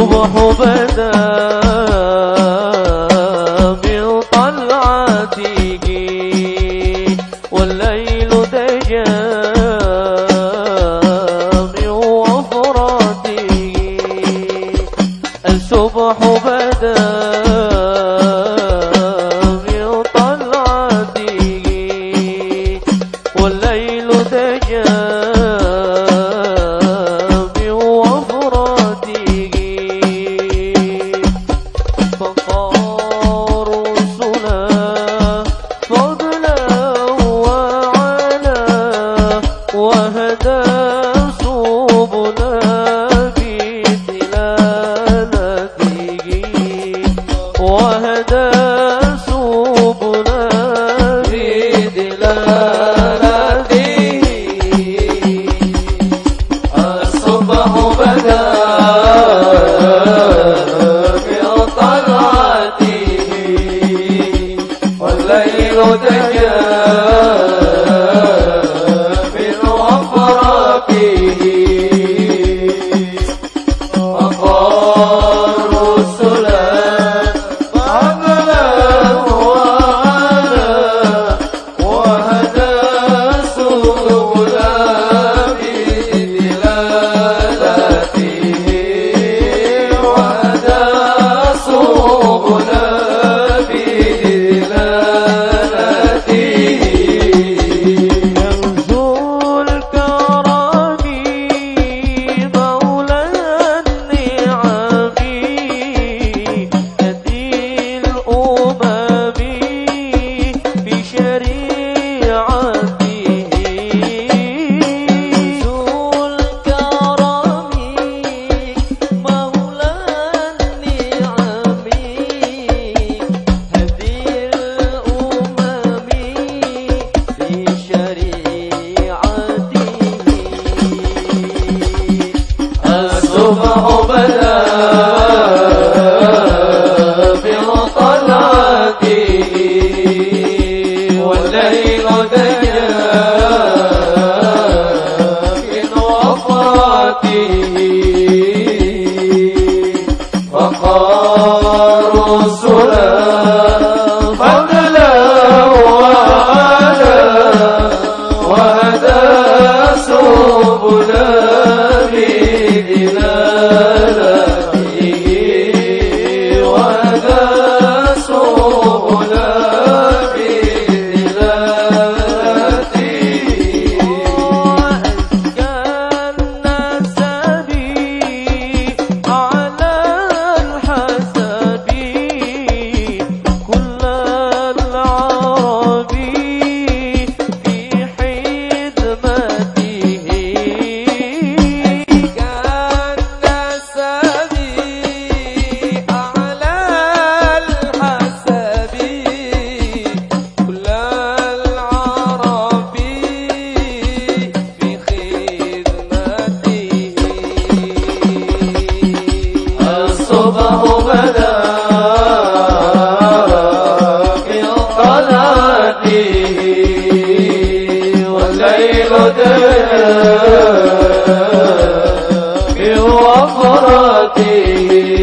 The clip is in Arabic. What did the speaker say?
الصبح بدا من طلعته والليل دجا من وفراته. الصبح بدا وهدى صوبنا في تلالته وهدى Oh. Sim.